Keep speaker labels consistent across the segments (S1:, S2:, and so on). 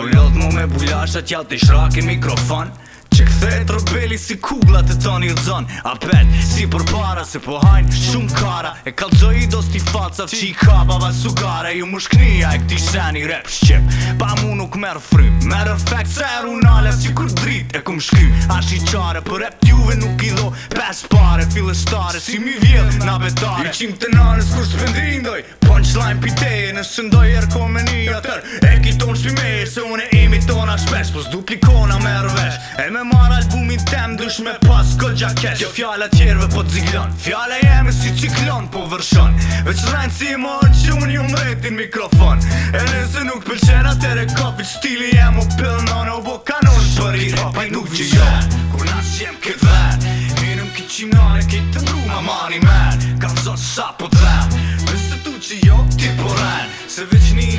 S1: Ka u lot mu me bulashat, jalt i shrak i mikrofon Se e trobeli si kugla të toni rëzon Apet, si për para se po hajnë shumë kara E kalzoj i dos t'i falcav që i kaba Vaj sugare, ju më shknija e këti sheni rap shqip Pa mu nuk merë fry Merë efekt se e runale si kur drit e kum shky ash i qare për rap t'juve nuk i do Pes pare, file si mi vjell na betare I qim të nanës kur shpendrindoj Po në qlajnë pitej e nësë ndoj e komenia tër E kiton shpimeje se une Shpirtit tona shpesh, pos duplikona me rvesh E me mar albumin tem dush me pas këll gjakesh Kjo fjalla tjerve po të ziglon Fjalla si ciklon po vërshon Veç rrenë si mërë që unë ju mretin mikrofon E nëse nuk pëlqen atere rekopit Stili jemi u pëllnone u bo kanon Shpërit, pa i nuk që jo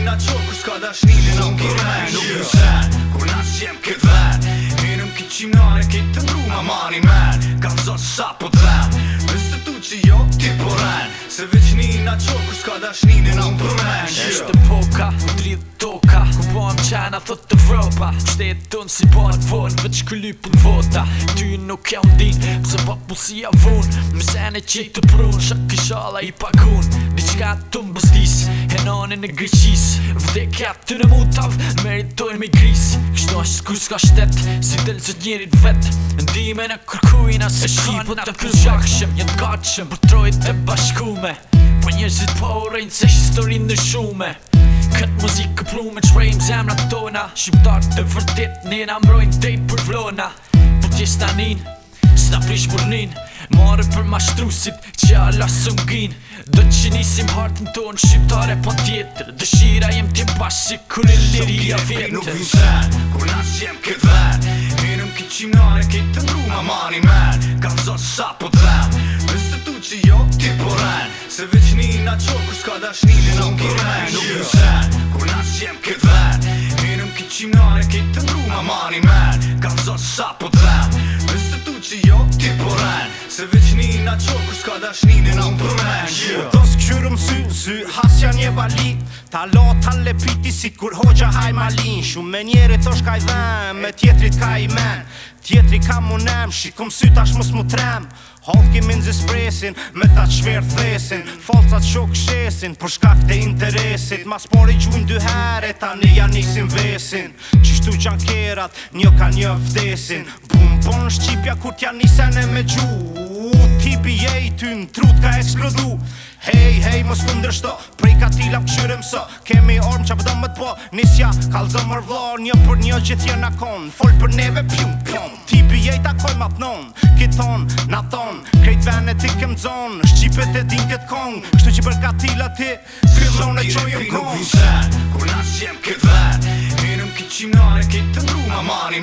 S1: na qërë kus ka dash një Në nuk kërë me nuk në shenë Kur në ashtë këtë vetë Minëm nuk këtë qimë në këtë të ndru Ma mani menë Ka më zonë sa po të vetë
S2: Vësë tu që jo ti po Se veç një na qërë kus ka dash një Në nuk kërë me në shenë Qena thot të vropa Shtetë të si bërë të vonë Vëtë vota Ty nuk e unë ditë Pëse bërë për si avonë Mëse kishala i pakun Dhe të kanonin e Greqis Vdekja të në mutav, meritojnë me gris Kështu ashtë ku s'ka shtet, si të lësët njërit vet Ndime në kërkujna se shkanë po të përgjakshem Jënë gatshem, për trojt e bashkume Po njërzit po urejnë se shistorin në shume Këtë muzikë këpru me qrejmë zemra të tona Shqiptar të vërdit, në në mbrojnë të i përvlona Po t'je stanin, s'na prish burnin Marë për ma shtrusit, që a lasë më gjinë Do që nisim hartën tonë shqiptare po tjetër Dëshira jem ti bashkë si kur e liria vjetër Nuk vim kur nas
S1: jem këtë ven Mirëm këtë qimnare këtë të ngru ma mani men Kam zonë sa po të dhem Vëse tu që jo ti po ren Se veç një nga kur s'ka dashni dhe nuk i ren Nuk vim kur nas jem këtë ven Mirëm këtë qimnare këtë të ngru ma mani men Kam zonë
S3: da qërë për s'ka dashninin a më përmesh Dos këshyru më sy, sy, has një vali Ta la ta piti si kur hoqa haj malin Shumë me njerit është ka i dhem, me tjetrit ka i men Tjetri ka më nem, shikëm sy tash mos më trem Halki min zis presin, me ta qver thesin Falcat shok shesin, për shkak të interesit Mas pori gjunj dy heret, ta një janë vesin Qishtu gjankerat, një ka një vdesin Bum, bon, shqipja kur t'ja nisen e me gjuh tipi i ty në trut ka eksplodu Hej, hej, mos të ndrështo, prej ka ti lam Kemi orm që pëdo më të po, nisja, kalzo më vlo Një për një gjithë jë në konë, fol për neve pjum, pjum Tipi jej ta koj ma pënon, kiton, naton thon Krejt vene ti kem zon, shqipet e din këtë kong Kështu që për ka ti la ti, e qojëm kong Sot kire në vizet, kur nas jem
S1: këtë vet Minëm këtë qimnare, këtë ndru ma mani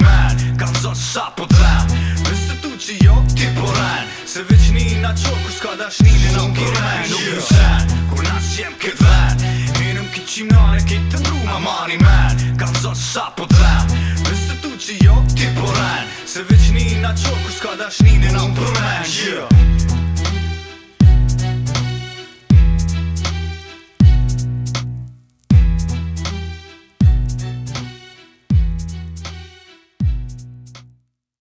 S1: na qërë kus s'ka dash një dhe nuk kërë me Nuk në shenë, kur nas qëmë këtë vetë Minëm këtë qimnane ki të ndru ma mani men Ka më zonë sa po të vetë Vësë të tu që jo ti po renë Se veç një na qërë kus ka dash një dhe nuk kërë po me